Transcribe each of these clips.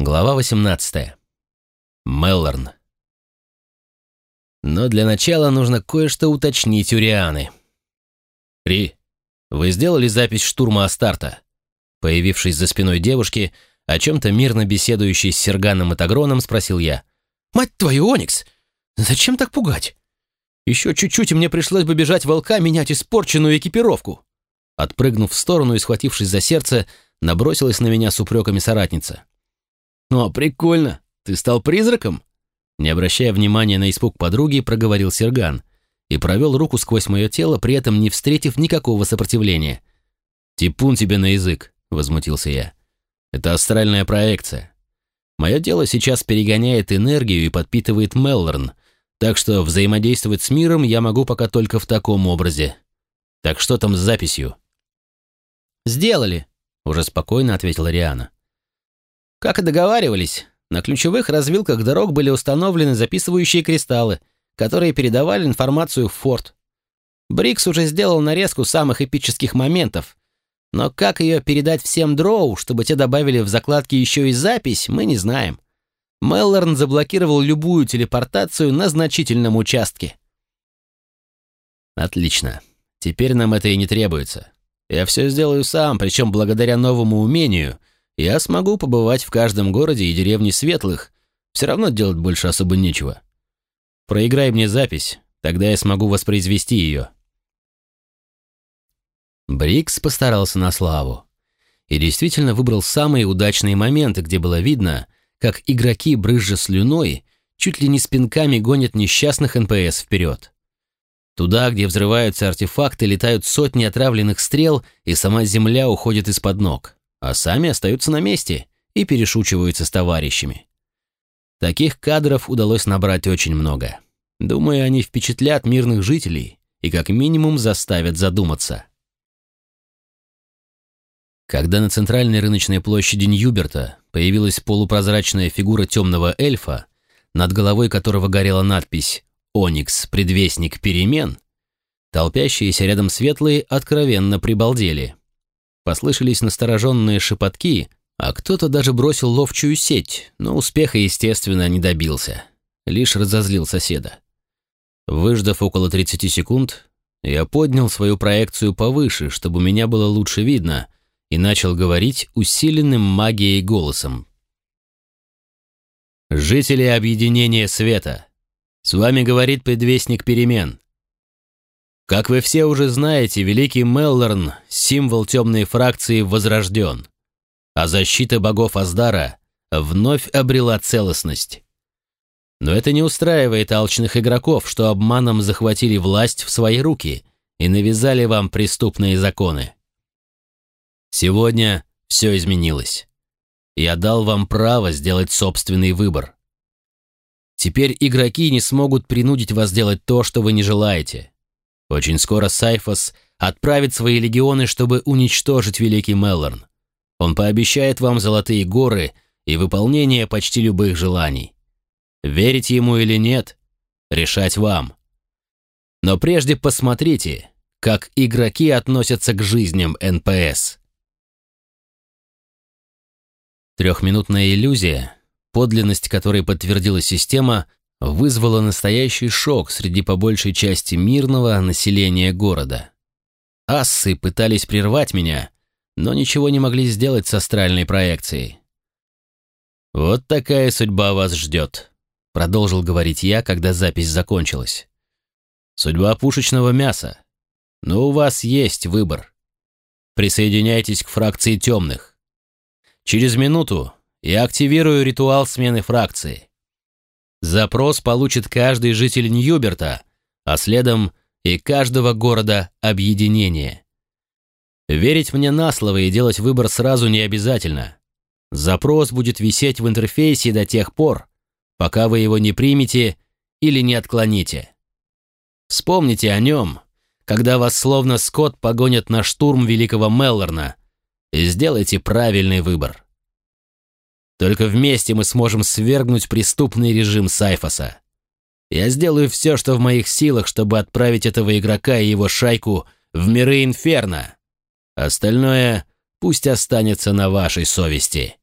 Глава 18. Меллорн. Но для начала нужно кое-что уточнить у Рианы. «Ри, вы сделали запись штурма Астарта?» Появившись за спиной девушки, о чем-то мирно беседующей с Серганом и Тагроном, спросил я. «Мать твою, Оникс! Зачем так пугать? Еще чуть-чуть, и мне пришлось бы бежать волка менять испорченную экипировку!» Отпрыгнув в сторону и схватившись за сердце, набросилась на меня с упреками соратница. «О, прикольно! Ты стал призраком?» Не обращая внимания на испуг подруги, проговорил Серган и провел руку сквозь мое тело, при этом не встретив никакого сопротивления. «Типун тебе на язык», — возмутился я. «Это астральная проекция. Мое тело сейчас перегоняет энергию и подпитывает Меллорн, так что взаимодействовать с миром я могу пока только в таком образе. Так что там с записью?» «Сделали», — уже спокойно ответила Риана. Как и договаривались, на ключевых развилках дорог были установлены записывающие кристаллы, которые передавали информацию в форт. Брикс уже сделал нарезку самых эпических моментов, но как ее передать всем дроу, чтобы те добавили в закладки еще и запись, мы не знаем. Меллорн заблокировал любую телепортацию на значительном участке. Отлично. Теперь нам это и не требуется. Я все сделаю сам, причем благодаря новому умению — я смогу побывать в каждом городе и деревне светлых. Все равно делать больше особо нечего. Проиграй мне запись, тогда я смогу воспроизвести ее. Брикс постарался на славу. И действительно выбрал самые удачные моменты, где было видно, как игроки, брызжа слюной, чуть ли не спинками гонят несчастных НПС вперед. Туда, где взрываются артефакты, летают сотни отравленных стрел, и сама земля уходит из-под ног а сами остаются на месте и перешучиваются с товарищами. Таких кадров удалось набрать очень много. Думаю, они впечатлят мирных жителей и как минимум заставят задуматься. Когда на центральной рыночной площади Ньюберта появилась полупрозрачная фигура темного эльфа, над головой которого горела надпись «Оникс, предвестник перемен», толпящиеся рядом светлые откровенно прибалдели. Послышались настороженные шепотки, а кто-то даже бросил ловчую сеть, но успеха, естественно, не добился. Лишь разозлил соседа. Выждав около 30 секунд, я поднял свою проекцию повыше, чтобы меня было лучше видно, и начал говорить усиленным магией голосом. «Жители Объединения Света, с вами говорит предвестник перемен. Как вы все уже знаете, великий Меллорн, символ темной фракции, возрожден, а защита богов Аздара вновь обрела целостность. Но это не устраивает алчных игроков, что обманом захватили власть в свои руки и навязали вам преступные законы. Сегодня все изменилось. Я дал вам право сделать собственный выбор. Теперь игроки не смогут принудить вас делать то, что вы не желаете. Очень скоро Сайфос отправит свои легионы, чтобы уничтожить Великий Меллорн. Он пообещает вам золотые горы и выполнение почти любых желаний. Верить ему или нет, решать вам. Но прежде посмотрите, как игроки относятся к жизням НПС. Трехминутная иллюзия, подлинность которой подтвердила система, вызвало настоящий шок среди по большей части мирного населения города. Ассы пытались прервать меня, но ничего не могли сделать с астральной проекцией. «Вот такая судьба вас ждет», — продолжил говорить я, когда запись закончилась. «Судьба пушечного мяса. Но у вас есть выбор. Присоединяйтесь к фракции темных. Через минуту я активирую ритуал смены фракции. Запрос получит каждый житель Ньюберта, а следом и каждого города объединения. Верить мне на слово и делать выбор сразу не обязательно. Запрос будет висеть в интерфейсе до тех пор, пока вы его не примете или не отклоните. Вспомните о нем, когда вас словно скот погонят на штурм великого Меллорна, и сделайте правильный выбор. Только вместе мы сможем свергнуть преступный режим Сайфоса. Я сделаю все, что в моих силах, чтобы отправить этого игрока и его шайку в миры Инферно. Остальное пусть останется на вашей совести.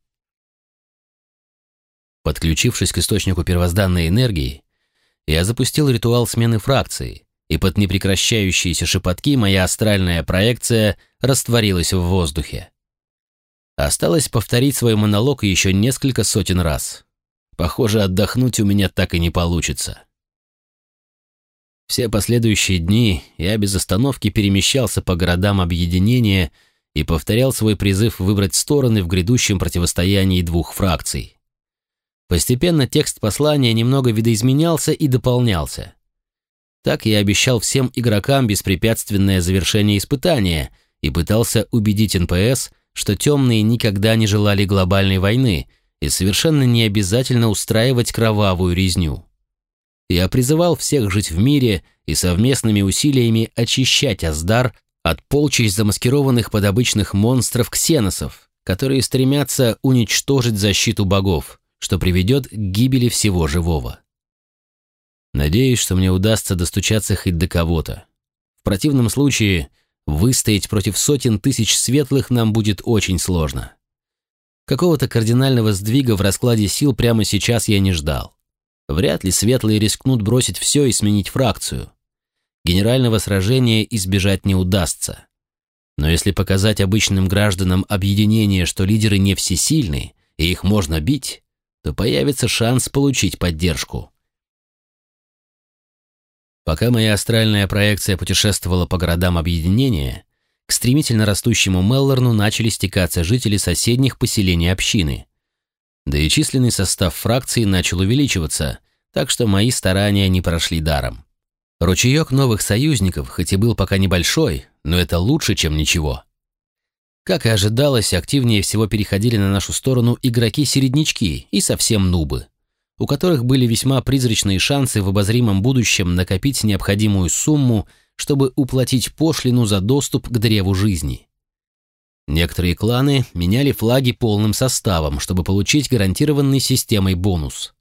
Подключившись к источнику первозданной энергии, я запустил ритуал смены фракции, и под непрекращающиеся шепотки моя астральная проекция растворилась в воздухе. Осталось повторить свой монолог еще несколько сотен раз. Похоже, отдохнуть у меня так и не получится. Все последующие дни я без остановки перемещался по городам объединения и повторял свой призыв выбрать стороны в грядущем противостоянии двух фракций. Постепенно текст послания немного видоизменялся и дополнялся. Так я обещал всем игрокам беспрепятственное завершение испытания и пытался убедить НПС, что темные никогда не желали глобальной войны и совершенно не обязательно устраивать кровавую резню. Я призывал всех жить в мире и совместными усилиями очищать Аздар от полчищ замаскированных под обычных монстров-ксеносов, которые стремятся уничтожить защиту богов, что приведет к гибели всего живого. Надеюсь, что мне удастся достучаться хоть до кого-то. В противном случае выстоять против сотен тысяч светлых нам будет очень сложно. Какого-то кардинального сдвига в раскладе сил прямо сейчас я не ждал. Вряд ли светлые рискнут бросить все и сменить фракцию. Генерального сражения избежать не удастся. Но если показать обычным гражданам объединение, что лидеры не всесильны, и их можно бить, то появится шанс получить поддержку. Пока моя астральная проекция путешествовала по городам объединения, к стремительно растущему Меллорну начали стекаться жители соседних поселений общины. Да и численный состав фракции начал увеличиваться, так что мои старания не прошли даром. Ручеек новых союзников, хоть и был пока небольшой, но это лучше, чем ничего. Как и ожидалось, активнее всего переходили на нашу сторону игроки-середнячки и совсем нубы у которых были весьма призрачные шансы в обозримом будущем накопить необходимую сумму, чтобы уплатить пошлину за доступ к древу жизни. Некоторые кланы меняли флаги полным составом, чтобы получить гарантированный системой бонус.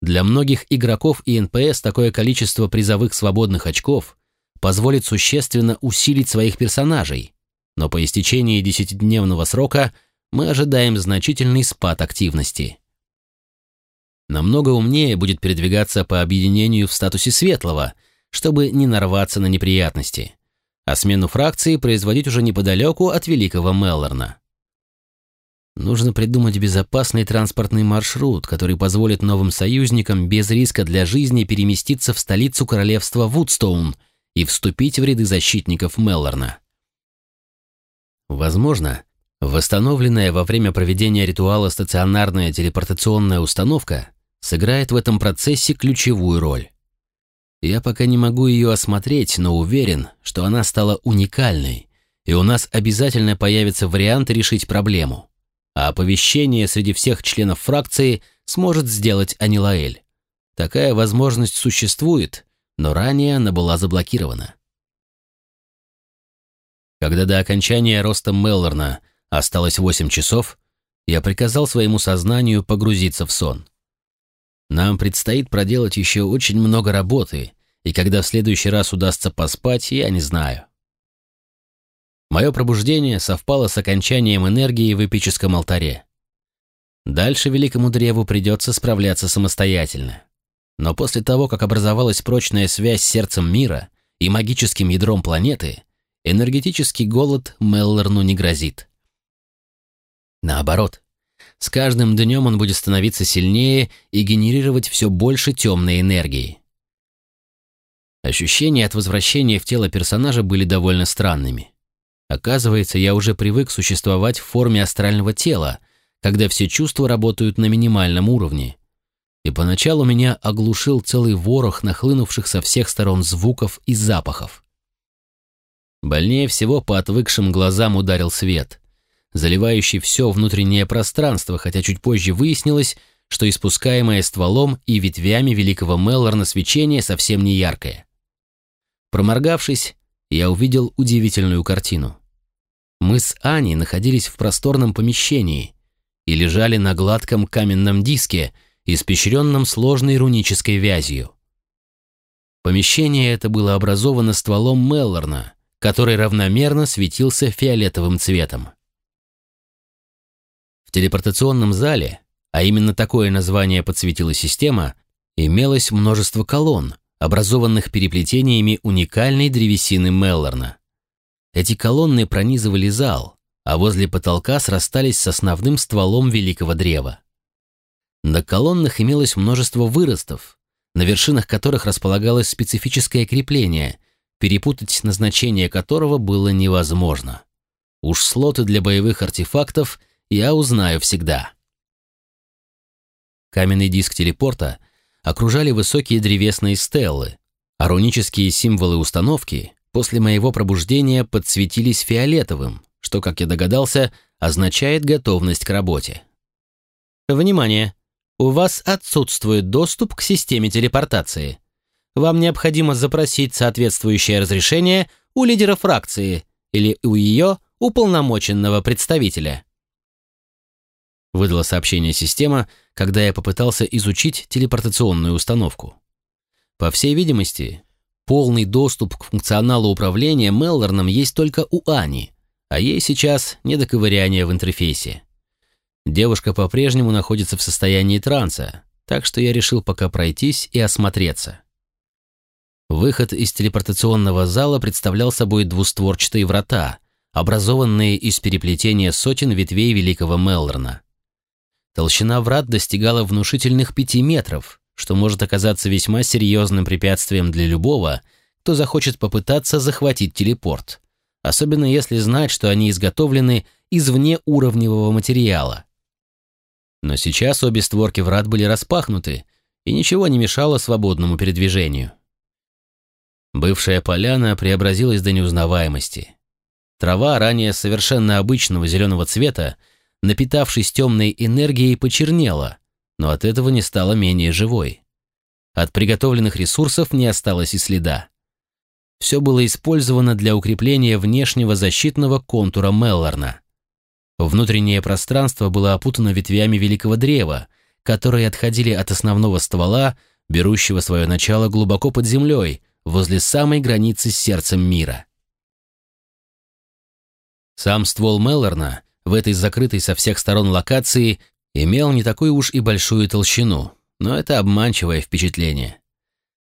Для многих игроков и НПС такое количество призовых свободных очков позволит существенно усилить своих персонажей, но по истечении десятидневного срока мы ожидаем значительный спад активности намного умнее будет передвигаться по объединению в статусе светлого, чтобы не нарваться на неприятности, а смену фракции производить уже неподалеку от Великого Меллорна. Нужно придумать безопасный транспортный маршрут, который позволит новым союзникам без риска для жизни переместиться в столицу королевства Вудстоун и вступить в ряды защитников Меллорна. Возможно, восстановленная во время проведения ритуала стационарная телепортационная установка сыграет в этом процессе ключевую роль. Я пока не могу ее осмотреть, но уверен, что она стала уникальной, и у нас обязательно появится вариант решить проблему. А оповещение среди всех членов фракции сможет сделать Анилаэль. Такая возможность существует, но ранее она была заблокирована. Когда до окончания роста Меллорна осталось 8 часов, я приказал своему сознанию погрузиться в сон. Нам предстоит проделать еще очень много работы, и когда в следующий раз удастся поспать, я не знаю. Мое пробуждение совпало с окончанием энергии в эпическом алтаре. Дальше великому древу придется справляться самостоятельно. Но после того, как образовалась прочная связь с сердцем мира и магическим ядром планеты, энергетический голод Меллорну не грозит. Наоборот, с каждым днем он будет становиться сильнее и генерировать все больше темной энергии. Ощущения от возвращения в тело персонажа были довольно странными. Оказывается, я уже привык существовать в форме астрального тела, когда все чувства работают на минимальном уровне. И поначалу меня оглушил целый ворох нахлынувших со всех сторон звуков и запахов. Больнее всего по отвыкшим глазам ударил свет заливающий все внутреннее пространство, хотя чуть позже выяснилось, что испускаемое стволом и ветвями великого Меллорна свечение совсем не яркое. Проморгавшись, я увидел удивительную картину. Мы с Аней находились в просторном помещении и лежали на гладком каменном диске, испещренном сложной рунической вязью. Помещение это было образовано стволом Меллорна, который равномерно светился фиолетовым цветом телепортационном зале а именно такое название подсветила система, имелось множество колонн, образованных переплетениями уникальной древесины Меллорна. Эти колонны пронизывали зал, а возле потолка срастались с основным стволом великого древа. На колоннах имелось множество выростов, на вершинах которых располагалось специфическое крепление, перепутать назначение которого было невозможно. Уж слоты для боевых артефактов я узнаю всегда. Каменный диск телепорта окружали высокие древесные стеллы, рунические символы установки после моего пробуждения подсветились фиолетовым, что, как я догадался, означает готовность к работе. Внимание! У вас отсутствует доступ к системе телепортации. Вам необходимо запросить соответствующее разрешение у лидера фракции или у ее уполномоченного представителя. Выдала сообщение система, когда я попытался изучить телепортационную установку. По всей видимости, полный доступ к функционалу управления Меллорном есть только у Ани, а ей сейчас не до ковыряния в интерфейсе. Девушка по-прежнему находится в состоянии транса, так что я решил пока пройтись и осмотреться. Выход из телепортационного зала представлял собой двустворчатые врата, образованные из переплетения сотен ветвей великого Меллорна. Толщина врат достигала внушительных пяти метров, что может оказаться весьма серьезным препятствием для любого, кто захочет попытаться захватить телепорт, особенно если знать, что они изготовлены из внеуровневого материала. Но сейчас обе створки врат были распахнуты, и ничего не мешало свободному передвижению. Бывшая поляна преобразилась до неузнаваемости. Трава, ранее совершенно обычного зеленого цвета, напитавшись темной энергией, почернела, но от этого не стала менее живой. От приготовленных ресурсов не осталось и следа. Все было использовано для укрепления внешнего защитного контура Меллорна. Внутреннее пространство было опутано ветвями великого древа, которые отходили от основного ствола, берущего свое начало глубоко под землей, возле самой границы с сердцем мира. Сам ствол Меллорна в этой закрытой со всех сторон локации имел не такую уж и большую толщину, но это обманчивое впечатление.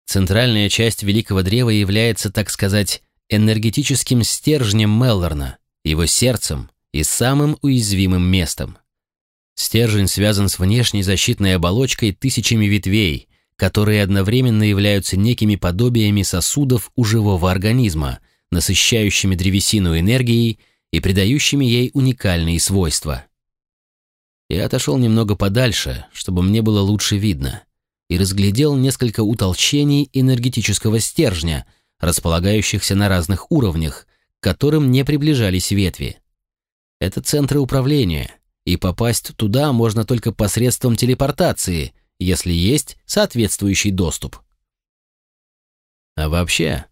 Центральная часть Великого Древа является, так сказать, энергетическим стержнем Меллорна, его сердцем и самым уязвимым местом. Стержень связан с внешней защитной оболочкой тысячами ветвей, которые одновременно являются некими подобиями сосудов у живого организма, насыщающими древесину энергией и придающими ей уникальные свойства. Я отошел немного подальше, чтобы мне было лучше видно, и разглядел несколько утолщений энергетического стержня, располагающихся на разных уровнях, к которым не приближались ветви. Это центры управления, и попасть туда можно только посредством телепортации, если есть соответствующий доступ. А вообще,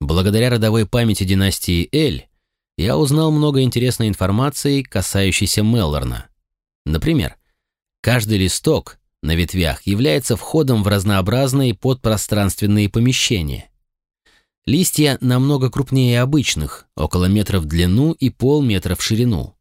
благодаря родовой памяти династии Эль, я узнал много интересной информации, касающейся Меллорна. Например, каждый листок на ветвях является входом в разнообразные подпространственные помещения. Листья намного крупнее обычных, около метра в длину и полметра в ширину.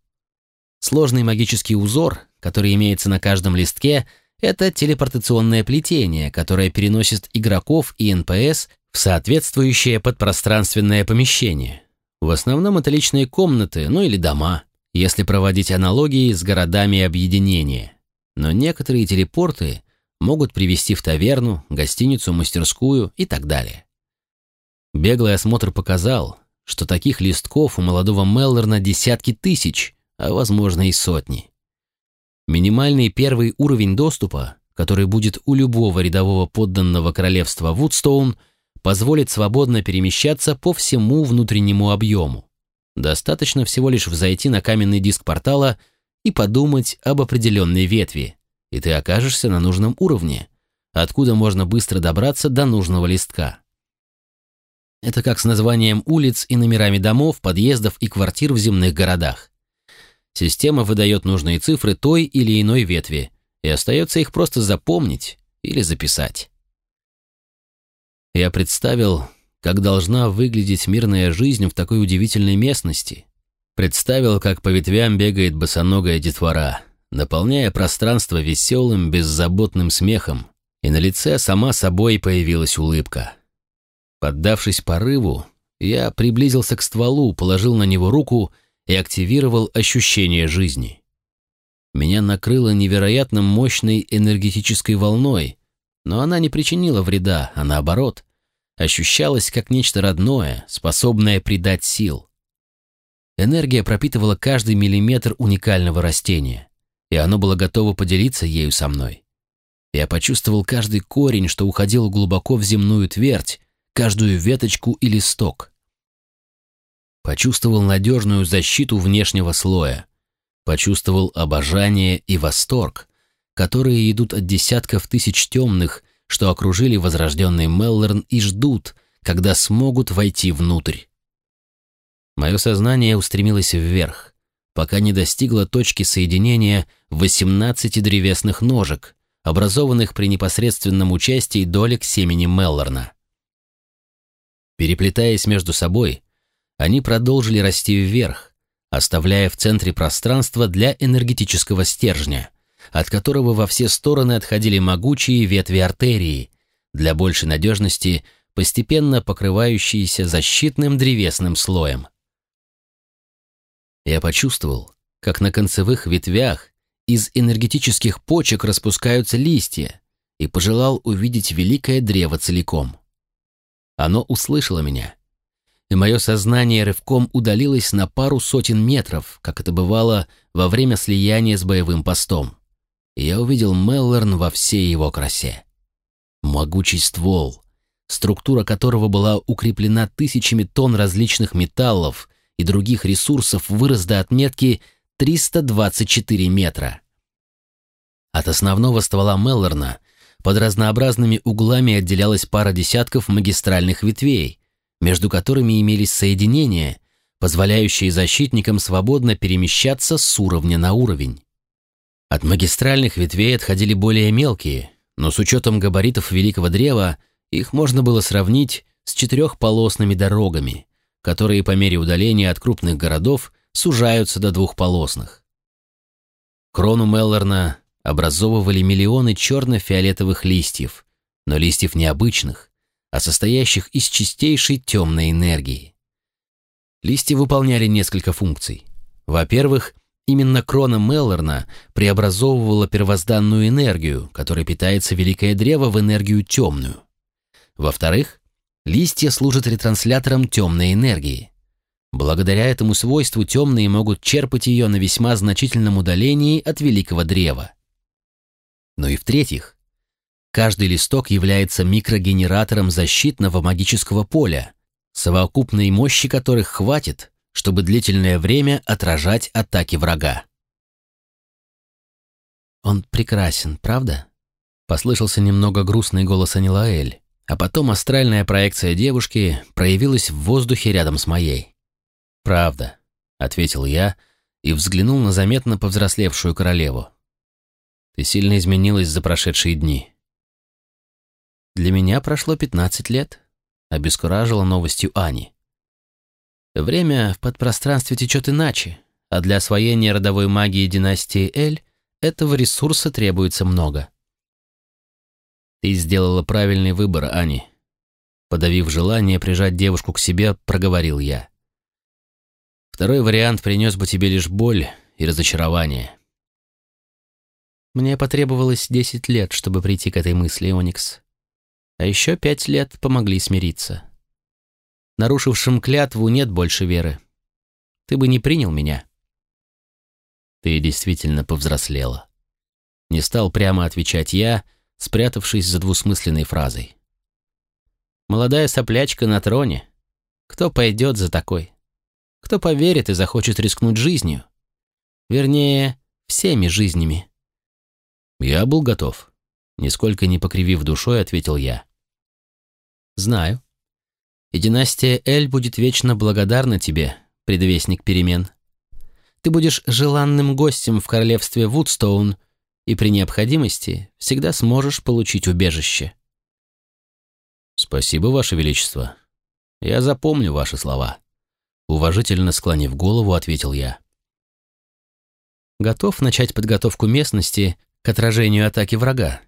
Сложный магический узор, который имеется на каждом листке, это телепортационное плетение, которое переносит игроков и НПС в соответствующее подпространственное помещение. В основном это личные комнаты, ну или дома, если проводить аналогии с городами объединения. Но некоторые телепорты могут привести в таверну, гостиницу, мастерскую и так далее. Беглый осмотр показал, что таких листков у молодого Меллорна десятки тысяч, а возможно и сотни. Минимальный первый уровень доступа, который будет у любого рядового подданного королевства Вудстоун – позволит свободно перемещаться по всему внутреннему объему. Достаточно всего лишь взойти на каменный диск портала и подумать об определенной ветви, и ты окажешься на нужном уровне, откуда можно быстро добраться до нужного листка. Это как с названием улиц и номерами домов, подъездов и квартир в земных городах. Система выдает нужные цифры той или иной ветви, и остается их просто запомнить или записать. Я представил, как должна выглядеть мирная жизнь в такой удивительной местности. Представил, как по ветвям бегает босоногая детвора, наполняя пространство веселым, беззаботным смехом, и на лице сама собой появилась улыбка. Поддавшись порыву, я приблизился к стволу, положил на него руку и активировал ощущение жизни. Меня накрыло невероятно мощной энергетической волной, но она не причинила вреда, а наоборот, ощущалась как нечто родное, способное придать сил. Энергия пропитывала каждый миллиметр уникального растения, и оно было готово поделиться ею со мной. Я почувствовал каждый корень, что уходил глубоко в земную твердь, каждую веточку и листок. Почувствовал надежную защиту внешнего слоя. Почувствовал обожание и восторг, которые идут от десятков тысяч темных, что окружили возрожденный Меллорн и ждут, когда смогут войти внутрь. Мое сознание устремилось вверх, пока не достигло точки соединения 18 древесных ножек, образованных при непосредственном участии долек семени Меллорна. Переплетаясь между собой, они продолжили расти вверх, оставляя в центре пространство для энергетического стержня, от которого во все стороны отходили могучие ветви артерии, для большей надежности постепенно покрывающиеся защитным древесным слоем. Я почувствовал, как на концевых ветвях из энергетических почек распускаются листья, и пожелал увидеть великое древо целиком. Оно услышало меня, и мое сознание рывком удалилось на пару сотен метров, как это бывало во время слияния с боевым постом. Я увидел Меллорн во всей его красе. Могучий ствол, структура которого была укреплена тысячами тонн различных металлов и других ресурсов, вырос до отметки 324 метра. От основного ствола Меллорна под разнообразными углами отделялась пара десятков магистральных ветвей, между которыми имелись соединения, позволяющие защитникам свободно перемещаться с уровня на уровень. От магистральных ветвей отходили более мелкие, но с учетом габаритов Великого Древа их можно было сравнить с четырехполосными дорогами, которые по мере удаления от крупных городов сужаются до двухполосных. Крону Меллорна образовывали миллионы черно-фиолетовых листьев, но листьев необычных, а состоящих из чистейшей темной энергии. Листья выполняли несколько функций. Во-первых, именно крона Меллорна преобразовывала первозданную энергию, которой питается великое древо, в энергию темную. Во-вторых, листья служат ретранслятором темной энергии. Благодаря этому свойству темные могут черпать ее на весьма значительном удалении от великого древа. Но и в-третьих, Каждый листок является микрогенератором защитного магического поля, совокупной мощи которых хватит, чтобы длительное время отражать атаки врага. «Он прекрасен, правда?» Послышался немного грустный голос Анилаэль, а потом астральная проекция девушки проявилась в воздухе рядом с моей. «Правда», — ответил я и взглянул на заметно повзрослевшую королеву. «Ты сильно изменилась за прошедшие дни». Для меня прошло 15 лет, обескуражила новостью Ани. Время в подпространстве течет иначе, а для освоения родовой магии династии Эль этого ресурса требуется много. Ты сделала правильный выбор, Ани. Подавив желание прижать девушку к себе, проговорил я. Второй вариант принес бы тебе лишь боль и разочарование. Мне потребовалось 10 лет, чтобы прийти к этой мысли, Оникс. А еще пять лет помогли смириться. Нарушившим клятву нет больше веры. Ты бы не принял меня. Ты действительно повзрослела. Не стал прямо отвечать я, спрятавшись за двусмысленной фразой. Молодая соплячка на троне. Кто пойдет за такой? Кто поверит и захочет рискнуть жизнью? Вернее, всеми жизнями. Я был готов. Нисколько не покривив душой, ответил я. «Знаю. И династия Эль будет вечно благодарна тебе, предвестник перемен. Ты будешь желанным гостем в королевстве Вудстоун и при необходимости всегда сможешь получить убежище». «Спасибо, Ваше Величество. Я запомню ваши слова». Уважительно склонив голову, ответил я. Готов начать подготовку местности к отражению атаки врага?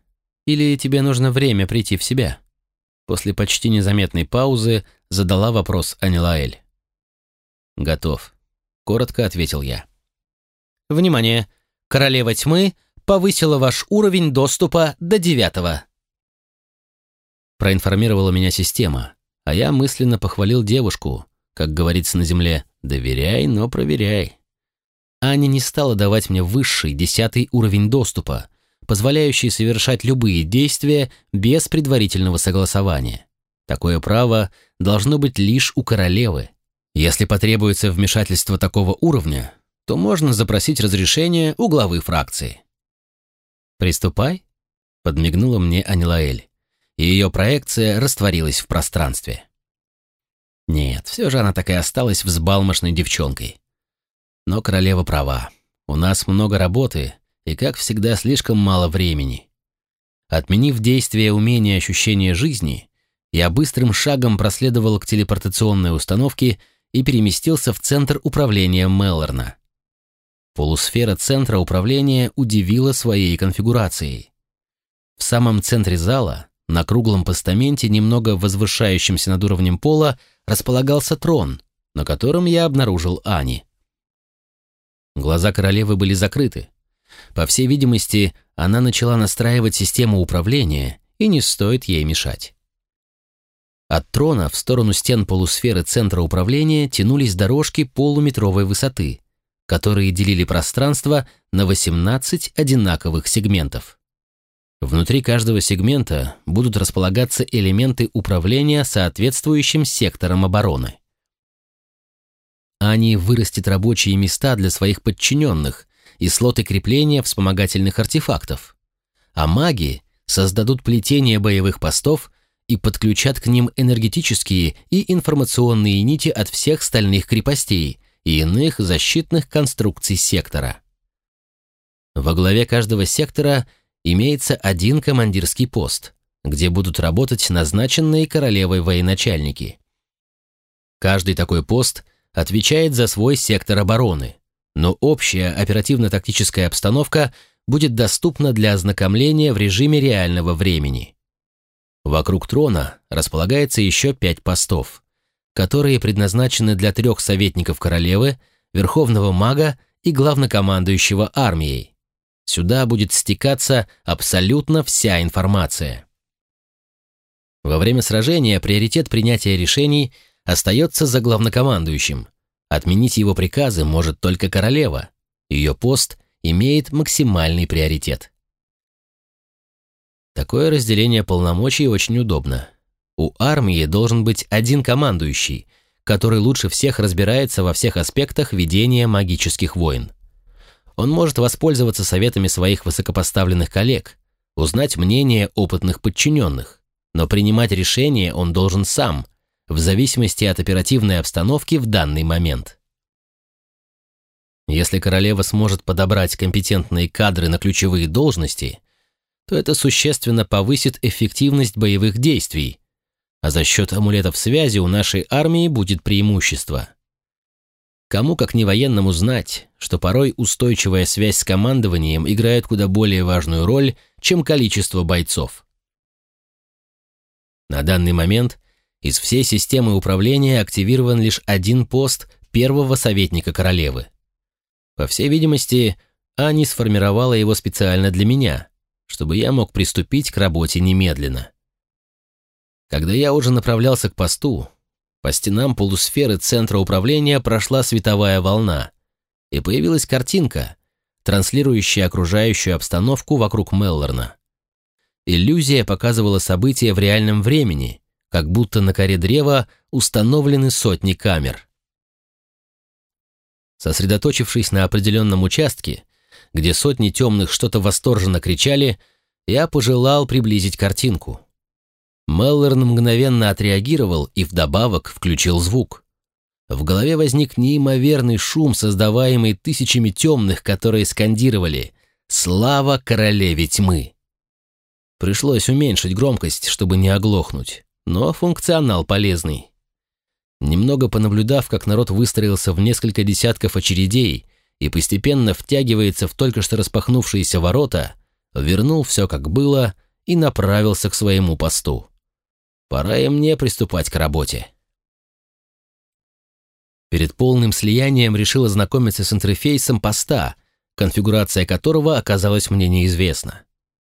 Или тебе нужно время прийти в себя?» После почти незаметной паузы задала вопрос Анилаэль. «Готов», — коротко ответил я. «Внимание! Королева тьмы повысила ваш уровень доступа до девятого». Проинформировала меня система, а я мысленно похвалил девушку, как говорится на земле, «доверяй, но проверяй». Аня не стала давать мне высший, десятый уровень доступа, позволяющий совершать любые действия без предварительного согласования. Такое право должно быть лишь у королевы. Если потребуется вмешательство такого уровня, то можно запросить разрешение у главы фракции. «Приступай», — подмигнула мне Анилаэль, и ее проекция растворилась в пространстве. Нет, все же она так и осталась взбалмошной девчонкой. Но королева права. У нас много работы, и, как всегда, слишком мало времени. Отменив действие умения ощущения жизни, я быстрым шагом проследовал к телепортационной установке и переместился в центр управления Меллорна. Полусфера центра управления удивила своей конфигурацией. В самом центре зала, на круглом постаменте, немного возвышающемся над уровнем пола, располагался трон, на котором я обнаружил Ани. Глаза королевы были закрыты. По всей видимости, она начала настраивать систему управления, и не стоит ей мешать. От трона в сторону стен полусферы центра управления тянулись дорожки полуметровой высоты, которые делили пространство на 18 одинаковых сегментов. Внутри каждого сегмента будут располагаться элементы управления соответствующим сектором обороны. Ани вырастет рабочие места для своих подчиненных и слоты крепления вспомогательных артефактов, а маги создадут плетение боевых постов и подключат к ним энергетические и информационные нити от всех стальных крепостей, и иных защитных конструкций сектора. Во главе каждого сектора имеется один командирский пост, где будут работать назначенные королевой военачальники. Каждый такой пост отвечает за свой сектор обороны, но общая оперативно-тактическая обстановка будет доступна для ознакомления в режиме реального времени. Вокруг трона располагается еще пять постов – которые предназначены для трех советников королевы, верховного мага и главнокомандующего армией. Сюда будет стекаться абсолютно вся информация. Во время сражения приоритет принятия решений остается за главнокомандующим. Отменить его приказы может только королева. Ее пост имеет максимальный приоритет. Такое разделение полномочий очень удобно. У армии должен быть один командующий, который лучше всех разбирается во всех аспектах ведения магических войн. Он может воспользоваться советами своих высокопоставленных коллег, узнать мнение опытных подчиненных, но принимать решения он должен сам, в зависимости от оперативной обстановки в данный момент. Если королева сможет подобрать компетентные кадры на ключевые должности, то это существенно повысит эффективность боевых действий, а за счет амулетов связи у нашей армии будет преимущество. Кому как не военному знать, что порой устойчивая связь с командованием играет куда более важную роль, чем количество бойцов. На данный момент из всей системы управления активирован лишь один пост первого советника королевы. По всей видимости, Ани сформировала его специально для меня, чтобы я мог приступить к работе немедленно. Когда я уже направлялся к посту, по стенам полусферы центра управления прошла световая волна, и появилась картинка, транслирующая окружающую обстановку вокруг Меллорна. Иллюзия показывала события в реальном времени, как будто на коре древа установлены сотни камер. Сосредоточившись на определенном участке, где сотни темных что-то восторженно кричали, я пожелал приблизить картинку. Меллорн мгновенно отреагировал и вдобавок включил звук. В голове возник неимоверный шум, создаваемый тысячами темных, которые скандировали «Слава королеве тьмы!». Пришлось уменьшить громкость, чтобы не оглохнуть, но функционал полезный. Немного понаблюдав, как народ выстроился в несколько десятков очередей и постепенно втягивается в только что распахнувшиеся ворота, вернул все как было и направился к своему посту. Пора и мне приступать к работе. Перед полным слиянием решил ознакомиться с интерфейсом поста, конфигурация которого оказалась мне неизвестна.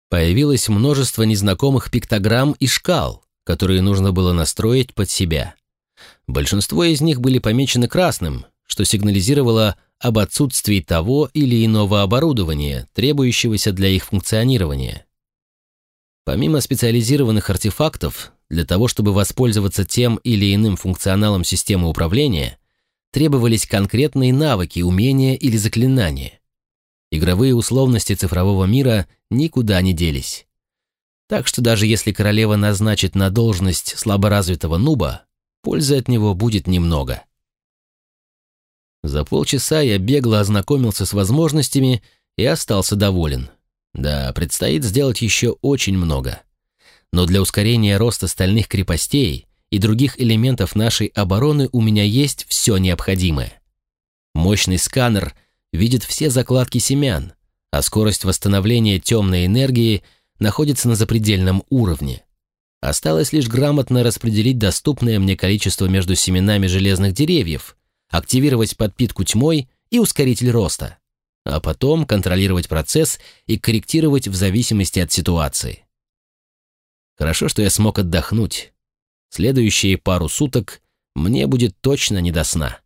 Появилось множество незнакомых пиктограмм и шкал, которые нужно было настроить под себя. Большинство из них были помечены красным, что сигнализировало об отсутствии того или иного оборудования, требующегося для их функционирования. Помимо специализированных артефактов, для того, чтобы воспользоваться тем или иным функционалом системы управления, требовались конкретные навыки, умения или заклинания. Игровые условности цифрового мира никуда не делись. Так что даже если королева назначит на должность слаборазвитого нуба, пользы от него будет немного. За полчаса я бегло ознакомился с возможностями и остался доволен. Да, предстоит сделать еще очень много. Но для ускорения роста стальных крепостей и других элементов нашей обороны у меня есть все необходимое. Мощный сканер видит все закладки семян, а скорость восстановления темной энергии находится на запредельном уровне. Осталось лишь грамотно распределить доступное мне количество между семенами железных деревьев, активировать подпитку тьмой и ускоритель роста, а потом контролировать процесс и корректировать в зависимости от ситуации. Хорошо, что я смог отдохнуть, Следующие пару суток мне будет точно не до сна.